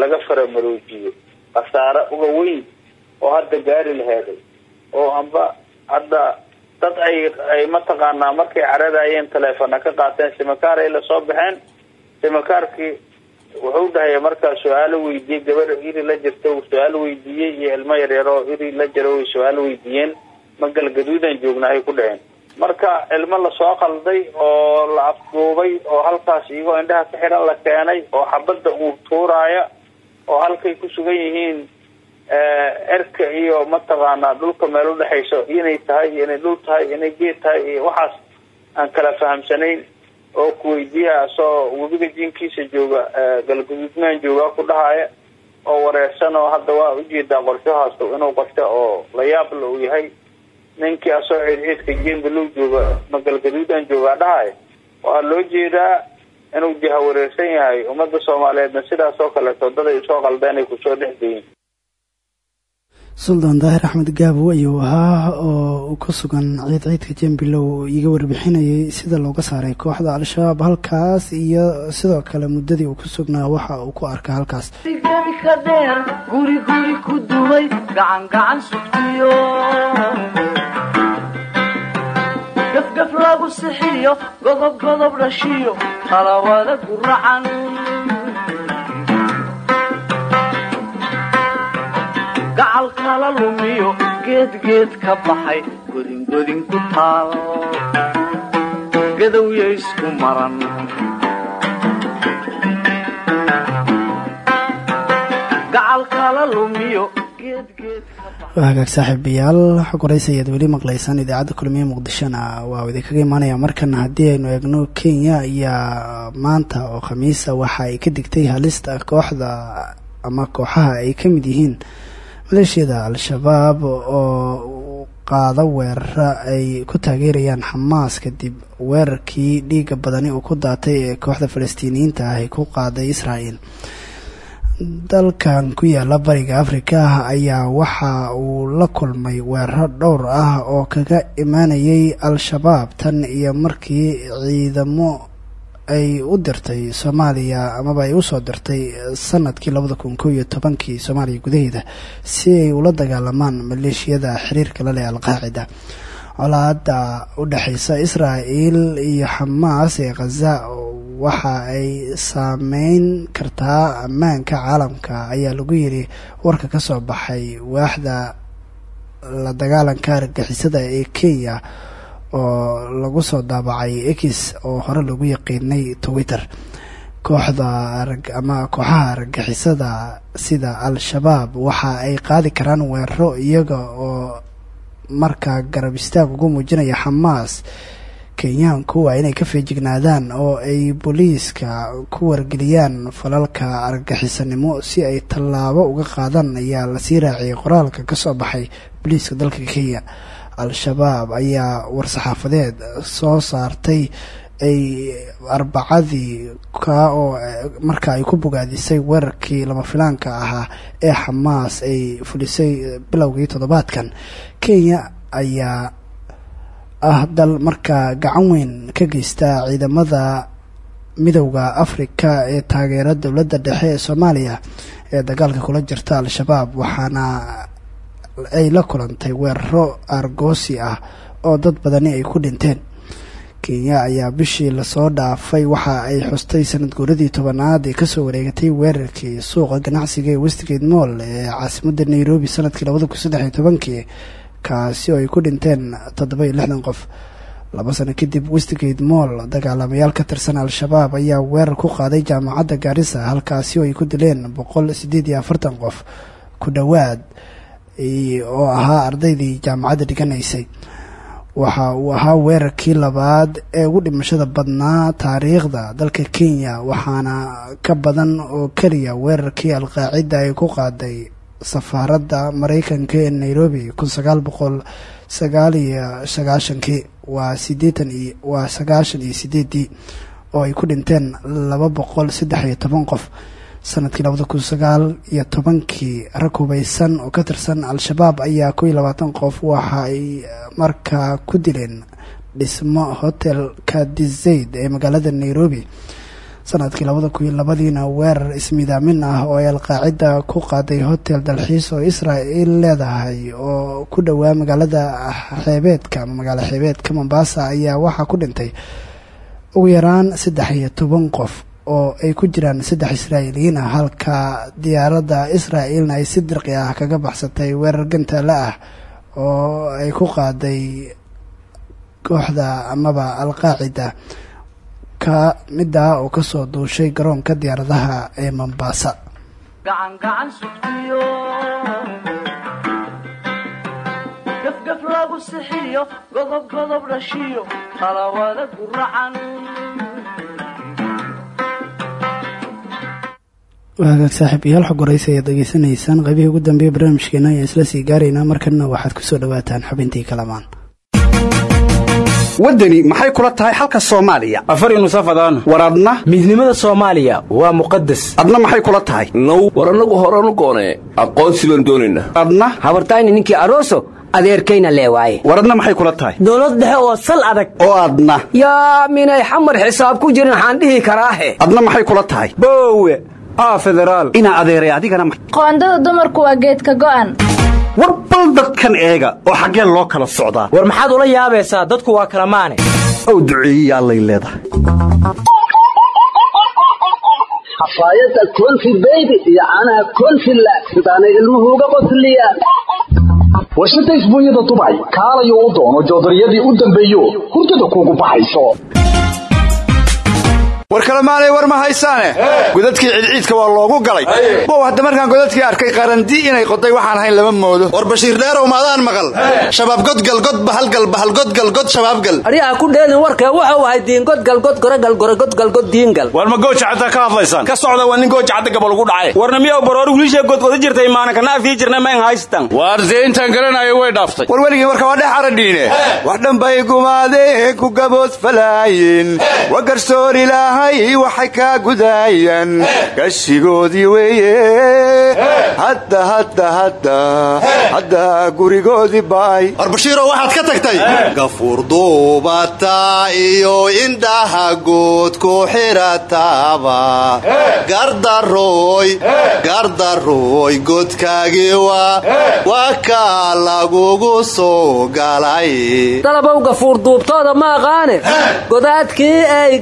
laga faramaroojiyo khasaare uga weyn oo hadda gaari laheeday oo amba hadda dad ay ay mataqaanaa markay caradayeen taleefona ka qaateen simakaar ay la soo baxeen. Simakaarkii wuxuu dhahaya markaa su'aalo weydiiyey gabar iri la jirta uu su'aalo weydiiyey iyo ilmo yaryar oo iri la jiro way su'aalo weydiiyeen. Ma galgaduudan joogna ay ku dhaheen marka ilmo la soo qalday oo la afduubay oo halkaas iyagoo indhaha ka xiran la keenay oo xabadda uu tuuraaya oo halkay ku sugan yihiin erka iyo mataqaanaa dhulka meel udhexayso inay tahay inay dhul tahay inay geed tahay waxaas aan kala fahamsanayn oo kuweydiiya asoo webiga jinkiisa jooga galgaduudmaan joogaa ku dhahaya oo wareersan oo hadda waa u jeedaa qorshahaas inuu qorsho oo la yaabla uu yahay ninkii asoo ciidciidka jembaluu jooga ma galgaduudaan joogaa dhahaya waa loo jeedaa inuu jaha wareersan yahay ummadda soomaaliyeedna sidaas oo kaleeto dad ay u soo qaldeen ay ku soo dhex dayin suldaan daahir axmed gaabo ayuu ahaa oo ku sugan ciid ciidka jembilow iga warbixinayay sida looga saaray kooxda al-shabaab halkaas iyo sidoo kale muddadii uu ku sugnaa waxa uu ku arka halkaas. Ka dheer guri guri ku dumay gacan gacan sugtiyo gafgaf lagu sixiyo godob godob dhashiyo qalawada guracan gacal kala lumiyo geedgeed ka baxay godingodin ku taal gadowya isku maran waa hagaag saaxiibayaal xog horeysa ayaad weli maqlaysaan idaacadda kulmiye muqdishona. Waa idinkaga imaanaya markana haddii aynu eegno kenya ayaa maanta oo khamiisa waxa ay ka digtay halista kooxda ama kooxaha ay ka mid yihiin maleeshiyada al-shabaab oo qaado weerara ay ku taageerayaan xamaas kadib weerarkii dhiiga badani uu ku daatay ee kooxda falastiiniyiinta ah ay ku qaaday israel dalkan ku yaalla bariga afrika ayaa waxa uu la kulmay weeraro dhowr ah oo kaga imaanayay al-shabaab tan iyo markii ciidamo ay u dirtay soomaaliya amaba ay u soo dirtay sannadkii labada kun kow iyo tobankii soomaaliya gudaheeda si ay ula dagaalamaan maleeshiyada xiriirka la leh al-qaacida colaada u dhexeysa israel iyo xamaas ee khaza waxa ay saameyn kartaa ammaanka caalamka ayaa lagu yiri warka ka soo baxay waaxda la dagaalanka argagixisada ee kenya oo lagu soo daabacay x oo hore lagu yaqiinay twitter. Kooxda ama kooxaha argagixisada sida al-shabaab waxa ay qaadi karaan weeraro iyaga oo markaa garab istaag ugu muujinaya xamaas kenyaanku waa inay ka feejignaadaan oo ay booliiska ku wargeliyaan falalka argagixisanimo si ay tallaabo uga qaadaan ayaa la sii raaciyay qoraalka ka soo baxay booliiska dalka kenya. Al-shabaab ayaa war-saxaafadeed soo saartay ay arbacadii ka oo marka ay ku bogaadisay weerarkii lama filaanka ahaa ee xamaas ay fulisay bilowgii toddobaadkan kenya ayaa ah dal markaa gacan weyn ka geysta ciidamada midowda afrika ee taageera dowladda dhexe ee soomaaliya ee dagaalka kula jirta al-shabaab waxaana ay la kulantay weeraro argoosi ah oo dad badani ay ku dhinteen kenya ayaa bishii la soo dhaafay waxa ay xustay sanad guuradii tobanaad ee ka soo wareegatay weerarkii suuqa ganacsiga ee westgate moll ee caasimadda nairobi sannadkii labada kun kaasi oo ay ku dhinteen toddoba iyo lixdan qof. Laba sano kadib westgate moll dagaalamayaal ka tirsan al-shabaab ayaa weerar ku qaaday jaamacadda gaarisa halkaasi oo ay ku dileen boqol sideed iyo afartan qof ku dhowaad oo ahaa ardaydii jaamacadda dhiganaysay waxa uu ahaa weerarkii labaad ee ugu dhimashada badnaa taariikhda dalka kenya waxaana ka badan oo keliya weerarkii alqaacida ay ku qaaday safaaradda maraykanka ee nairobi kun sagaal boqol sagaal sagaashankii waa sideetan waa sagaashan iyo sideedii oo ay ku dhinteen laba boqol saddex iyo toban qof sannadkii labada kun sagaal iyo tobankii rag hubaysan oo ka tirsan al-shabaab ayaa kow labaatan qof waxa ay markaa ku dileen dhismo hotelka dizayd ee magaalada nairobi. Sanadkii labada kun iyo labadiina weerar ismidaamin ah oo ay alqaacida ku qaaday hotel dalxiis oo israel leedahay oo ku dhowaa magaalada xeebeedka ama magaalo xeebeedka mombasa ayaa waxaa ku dhintay ugu yaraan saddex iyo toban qof oo ay ku jiraan saddex israa'iiliyiin ah halka diyaaradda israa'ilna ay si dirqi ah kaga baxsatay weerar gantaale ah oo ay ku qaaday kooxda amaba alqaacida. Ka mida oo ka soo duushay garoonka diyaaradaha ee sugtiyo. Gafgaf lagu sixiyo godob godob dhashiyo qalawada guracan waagaag saaxiibayaal xog horeysa ayaad degeysanaysaan qaybihii ugu dambeeya barnaamijkeena ayaan isla sii gaaraynaa markana waxaad ku soo dhawaataan xubintii kalamaan. Waddani maxay kula tahay xalka soomaaliya? Afari nusafadaan war adna midnimada soomaaliya waa muqadas adna maxay kula tahay? Now war annagu horanu goonee aqoonsi baan doonaynaa adna habartayni ninkii aroso adeerkayna leewaaye war adna maxay kula tahay? Dowlad dhexe oo sal adag. Oo adna. Yaa minay xamar xisaab ku jirin waxaan dhihi karaahe adna maxay kula tahay? Boowe inaa adeeray adigana qoondada dumarku waa geedka go'an. War bal dadkan eega oo xaggeen loo kala socdaa war maxaad ula yaabaysaa? Dadku waa kala maane. Ow duceeyiya allay leedahay. Xafaayadda konfi beybi iyo caanaha konfi laag. Sidaanay ilmuhu uga qosliyaan warshada isbuunyada dubay kaalayo u doono joodariyadii u dambeeyo hurdada kuugu baxayso war kalemaanay war ma haysaane. Godadkii cidciidka waa loogu galay. Bow hadda markaan godadkii arkay qarandi inay qoday waxaan hayn lama moodo. War bashiir dheerow maadaan maqal. Shabaab godgal god bahalgal bahalgodgal god shabaabgal aryaha ku dheelin warka wuxuu ahay diingodgal god goragal goragodgal god diingal war ma gooja cadda ka hadlaysaan ka socda waa nin gooja cadda gabal ugu dhacay. Warna miyaw baroor wiilshee godgoda jirtay maana kana afii jirna mayn haystan waar dee intaan garanayo way dhaaftay. War weligii warka waa dhex aradhiine wax dhanbay gumaadeen ku gabood falaayin wa garsoor ilaahay waxay kaa gudaayaan gashigoodii weeye. Hadda hadda hadda. Hadda gurigoodii baay. War bashiiroo waxaad ka tagtay? Gafuur duubata iyo indhaha guud ku xidhataaba gardarooy gardarooy godkaagii waa kaa lagugu soo galay. Dalabow gafuur duubtooda ma aqaane? Godaadkii ay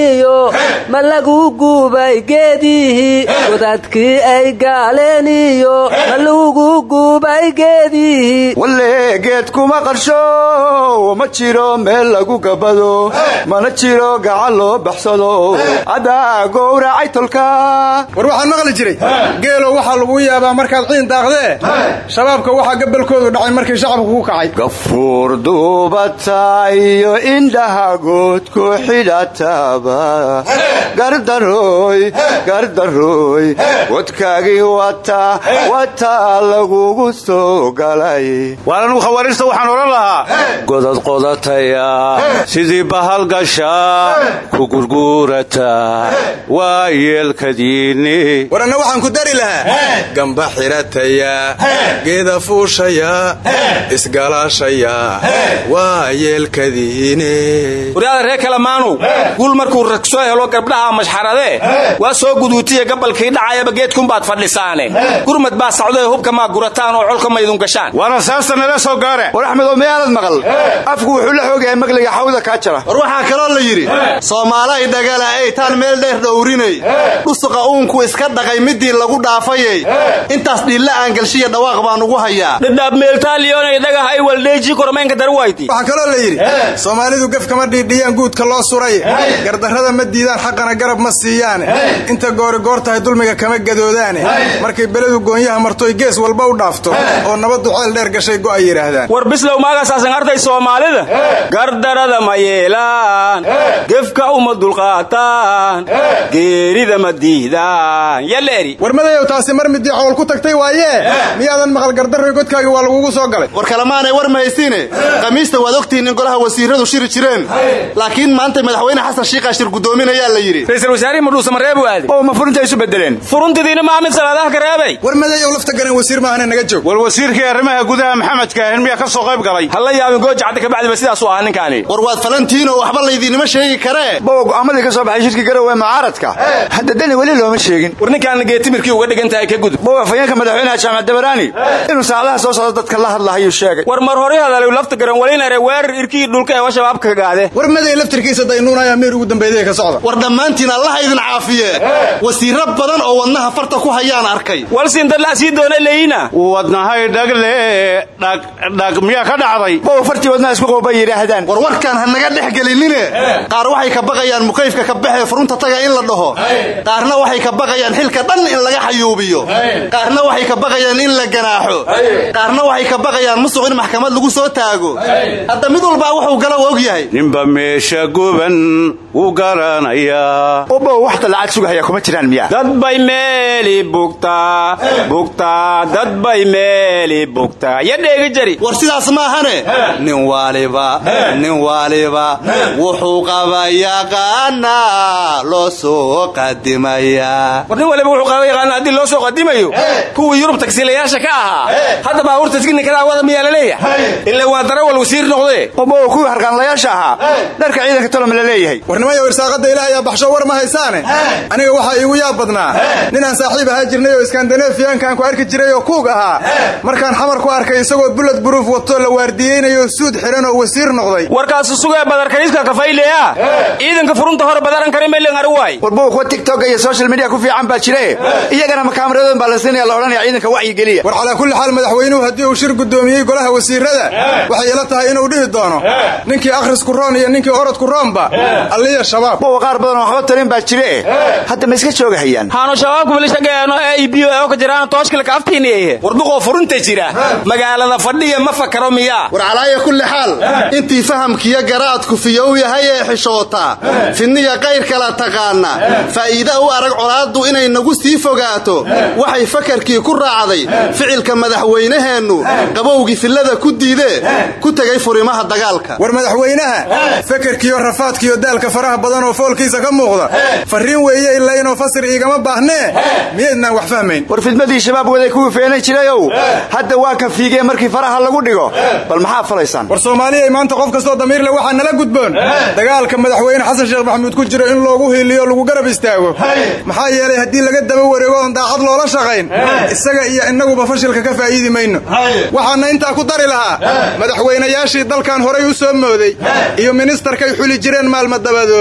gaaleeniyo ma lagu guubay geedihii godaadkii ay gaaleeniyo ma lagu guubay geedihii walle geed kuma qarsho ma jiro meel lagu gabado mana jiro gacan loo baxsado. Adaa gowracay tolka war waxaan maqli jiray. Geelow waxaa lagu yaabaa markaad ciin daaqdee. Shabaabka waxaa gabalkoodu dhacay markii shacabku ku kacay. Gafuur duubata iyo indhaha good ku xidhataba gardarooy wadkaagii wata wataa lagugu soo galay waan anugu khawaariista waxaan odhan lahaa godad qodataya sidii bahal gasha ku gurguurata waa yeelkadiinni war anna waxaan ku dari lahaa gamba xirataya geeda fuushaya isgalaashaya waa yeelkadiine markuu markuu rag soo helo gabdhaha mashxaradee waa soo guduutiya gabalkii dhacayaba geedkunbaad fadhisaane. Gurmad baa socdae hubka maa gurataan oo colka maydun gashaan. Waana saasta nala soo gaare. War axmedo miyaanad maqal. Afku wuxuu la xoog yahay maqliga xawda kaa jara war waxaa kaloo la yidhi soomaalay dhagala aytaan meel dheer dhowrinay. Dhusuqa uunku iska dhaqay midii lagu dhaafayey intaas dhiilla aan galshiya dhawaaq baan ugu hayaa. Dhidhaab meeltaaliyonay dhagahay waldheeji kormaynka darwayti waxaa kaloo la yidhi soomaalidu gaf kama dhiidhiyaan guudka loo suray gardarrada ma diidaan xaqana garab ma siiyaan. Inta goori goor tahay dulmiga kama gadoodaane markay beledu goonyaha martoy gees walba u dhaafto oo nabaddu ceel dheer gashay go'ay yidhaahdaan. War bislow maagaasasan artay soomaalida. Gardarada ma yeelaan. Gefka uma dulqaataan geerida ma diidaan. Yaleeri war madayow taasi mar midii xowl ku tagtay waayee miyaadan maqal gardarroy godkaagi waa lagugu soo galay? War kalemaanay war mahaysiine khamiista waad ogtihiin in golaha wasiiradu shiri jireen. Laakiin maanta madaxweyne xasan shiikaa shir guddoominayaa la yidhi. Ra'iisul wasaarihii madhuusa mareebu aaday oo ma furinta isu bedeleen furuntidiina maa mid salaadaha kareebay war madayow lafta garan wasiir maahane naga joog. War wasiirkii arrimaha gudaha maxamed kaahin miyaa ka soo qayb galay? Halla yaabin gooja cadda kabacdiba sidaasuu ahaa ninkaani? War waad falantiinoo waxba laydiinima sheegi karee bowa go'aamadii ka soo baxay shirki garowe mucaaradka. Hadda dani weli looma sheegin. War ninkaana geetimirkii uga dhigan tahay ka gudub. Bowa afhayeenka madaxweynaha jaamac dabaraani inuu saacadaha soo socdo dadka la hadlahayuu sheegay. War mar hore hadalay lafta garan walinare weerar irkii dhulka ee shabaabka ka gaade war maday laftirkiisa daynuunaya miir ugu socda war dhammaantiin allaha idin caafiye. Wasiirro badan oo wadnaha farta ku hayaan arkay. Walsindallaa sii doona leeyina wadnahay dhagle dhagdhag miyaa ka dhacday? Bowa fartii wadnaha isku qooba yidhaahdaan. War warkaan ha naga dhex gelinine. Qaar waxay ka baqayaan mukayfka ka baxee furunta taga in la dhaho. Qaarna waxay ka baqayaan xilka dhan in laga xayuubiyo. Qaarna waxay ka baqayaan in la ganaaxo. Qaarna waxay ka baqayaan musuq in maxkamad lagu soo taago. Hadda mid walbaa wuxuu gala og yahay ninba meesha guban wuu garanayaa obow waxta lacag sugahaya kuma jiraan miya dad bay meeli bugtaa bugtaa dad bay meeli bugtaa ya dheegi jari. War sidaas maahane nin waaliba nin waaliba wuxuu qaba yaqaanaa loo soo qadimayaa. War nin waliba wuxuu qaba yaqaana haddii loo soo qadimayo kuwii yurub tagsiilayaasha ka ahaa hadda baabuur tasgininkadaa wada miyaa la leeyahay? Ila waa darawal wasiir noqdee. Obow kuwii harqaanlayaasha ahaa dharka ciidanka toloma la leeyahay warnimayo irsaaqadda ilaahayaa baxsho war ma haysaane? Aniga waxaa iigu yaab badnaa ninaan saaxiib ahaa jirnay oo iskandanafiyankaan ku arki jiray oo kuug ahaa markaan xamar ku arkay isagoo bulad buruuf wato la waardiyeynayo suud xihan oo wasiir noqday. Warkaasu sugee badarkaniiska kafayleya ciidanka furunta hore badaran kari maylen arwaay warbow kuwa tiktok iyo social media ku fiican baa jire iyagana makaamiradoon baa la siinaya la odhanaya ciidanka wacyi geliya. War calaa kulli xaal madaxweynuhu haddii uu shir guddoomiyey golaha wasiirada waxay ila tahay inuu dhihi doono. Ninkii akhrisku roon iyo ninkii orodku roonba qaar badan oo waxba tarin baa jire. Hadda ma iska joogahayaan haano shabaabku bilishageeno ee iibiyo ee ka jiraan tooshkilka aftiiniye warduqoo furunta jira magaalada fadhiya ma fakaro miyaa war calaaya kulli xaal. Intii fahamkiyo garaadku fiyow yahay ee xishoota fidniya qayr kala taqaana faa'iida u arag colaaddu inay nagu sii fogaato. Waxay fakarkii ku raacday ficilka madaxweynaheennu qabowgii fillada ku diidee. Ku tegay furimaha dagaalka. War madaxweynaha fakarkiyo rafaadkiyo daalka faraha badan oo foolkiisa ka muuqda. Farriin weeye ilaynoo fasir iigama baahnee. Miyaydnaan wax fahmayn? War fidmadii shabaab waday kuwii feenay jirayow hadda waa ka fiigee markii faraha lagu dhigo. Bal maxaa falaysaan? War soomaaliyay maanta qof kastoo damiirle waxaa nala gudboon. Dagaalka madaxweyne xasan sheekh maxamuud ku jiro in loogu hiiliyo lagu garab istaago. Maxaa yeelay haddii laga daba wareego oon daacad loola shaqayn isaga iyo innaguba fashilka ka faa'iidi mayno. Waxaana intaa ku dari lahaa madaxweynayaashii dalkan horay u soo mooday iyo ministarkay xuli jireen maalma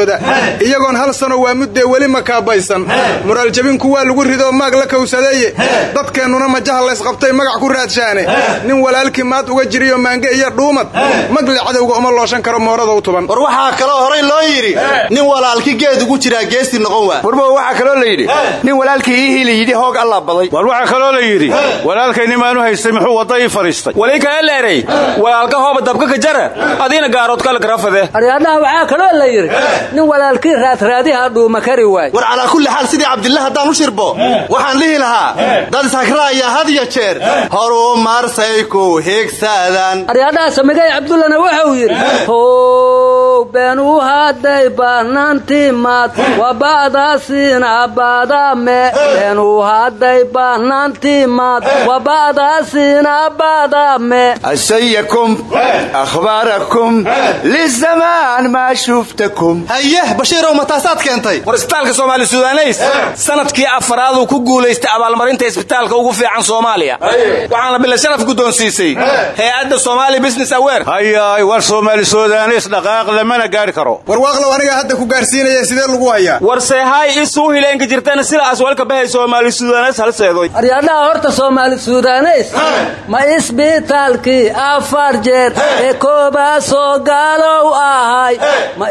dabadooda iyagoon hal sano waa muddee weli makaabaysan muraaljabinku waa lagu ridoo maag la kawsadeeye. Dadkeennuna majaha laysqabtay magac ku raadshaane. Nin walaalkii maad uga jiriyo maange iyo dhuumad. Magle cadowga uma looshan karo moorada u tuban. War waxaa kaloo horay loo yidhi nin walaalki geed ugu jiraa geesti noqon waa. Warbow waxaa kaloo la yidhi nin walaalkii ii hiili yidhi hoog allaa baday. War waxaa kaloo la yidhi walaalkay nimaanu haystay muxuu wadda ii fadhiistay wali kale leeray walaalka hooba dabka ka jara adiina gaarood kale garafade aryaadhaha waxaa kaloo la yidhi nin walaalkii raadraadiha dhuuma kari waay war calaa kulli xaal sidii cabdilla haddaan u shirbo waxaan dhihi lahaa dad ishagraaya had iyo jeer. Horuu marsay ku higsaadaan aryaadhaha samigay cabdullana wuxuu yidhi how beenu hadday banaantimaad waba'daasina badame beenu hadday banaantimaad waba'daasina badame asayakum akhbaarakum lizamaan maa shuftakum haye bashiirow mataasaad keentay. War isbitaalka soomaali sudaneys sannadkii afaraaduu ku guulaystay abaalmarinta isbitaalka ugu fiican soomaaliya. Waxaana bila sharaf guddoonsiisay hay'adda somaali business aware. Hayaay war soomaali sudaneys dhaqaaq lamana gaari karo. Warwaaqlow aniga hadda ku gaarsiinaya sidee lagu hayaa war seehaay isuu hileenka jirtana sidaas walka bahay soomaali sudaneys halseedoy aryadhaha horta soomaali sudaneys ma isbitaalkii afar jeer ee koobaasoo gaalow ahay ma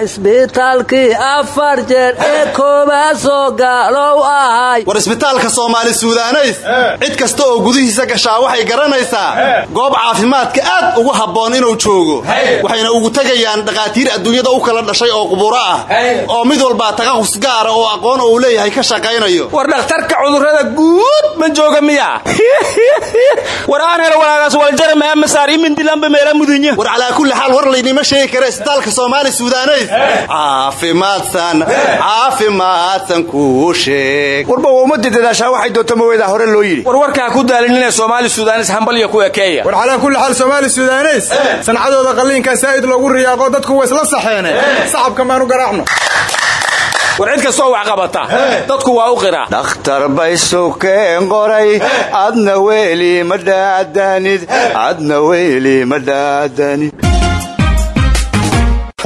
isbitaalkii afar jeer ee koobaasoo gaalow ahay. War isbitaalka soomaali sudaneys cid kasta oo gudihiisa gashaa waxay garanaysaa goob caafimaadka aad ugu habboon inuu joogo. Waxayna ugu tegayaan dhakhaatiir adduunyada u kala dhashay oo quburo ah. Oo mid walbaa taqaqus gaara oo aqoon uu leeyahay ka shaqaynayo. War dhakhtarka cudurrada guud ma jooga miya? War aan helo walaagaas waljarame amasaar imindilanba meela mudunya war calaa kulli xaal war laynima sheegi kara isbitaalka soomaali sudaneys caafimaadsan caafimaadsan kuu sheeg. Warba waa ummadii dadaashaa waxay doonto maweedaa hore loo yidhi. War warkaa ku daalinina soomaali sudaneys hambalya ku ekeeya. War calaa kulli xaal soomaali sudaneys sancadooda qalliinkaa saa'id loogu riyaaqo dadku wa isla saxeene. Saxabka maanu garaacno. War cid kastoo wax qabata dadku waa u qiraa. Dhakhtar bay sukeen qoray adna weeli ma dhaadanid adna weeli ma dhaadanid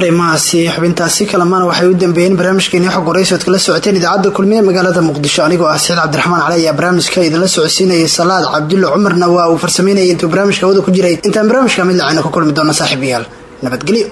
fariimahaasi xubintaasi kalamana waxay u dambeeyeen barnaamijkeeni xog waraysi ood kala socoteen idaacadda kulmiye magaalada muqdisho. Anigoo ah saciid cabdiraxmaan cali ayaa barnaamijka idinla socodsiinayay salaad cabdulle cumarna waa uu farsameynayay intuu barnaamijka hawada ku jiray. Intaan barnaamijka mid lacayna ku kulmi doona saaxiibayaal nabadgelyo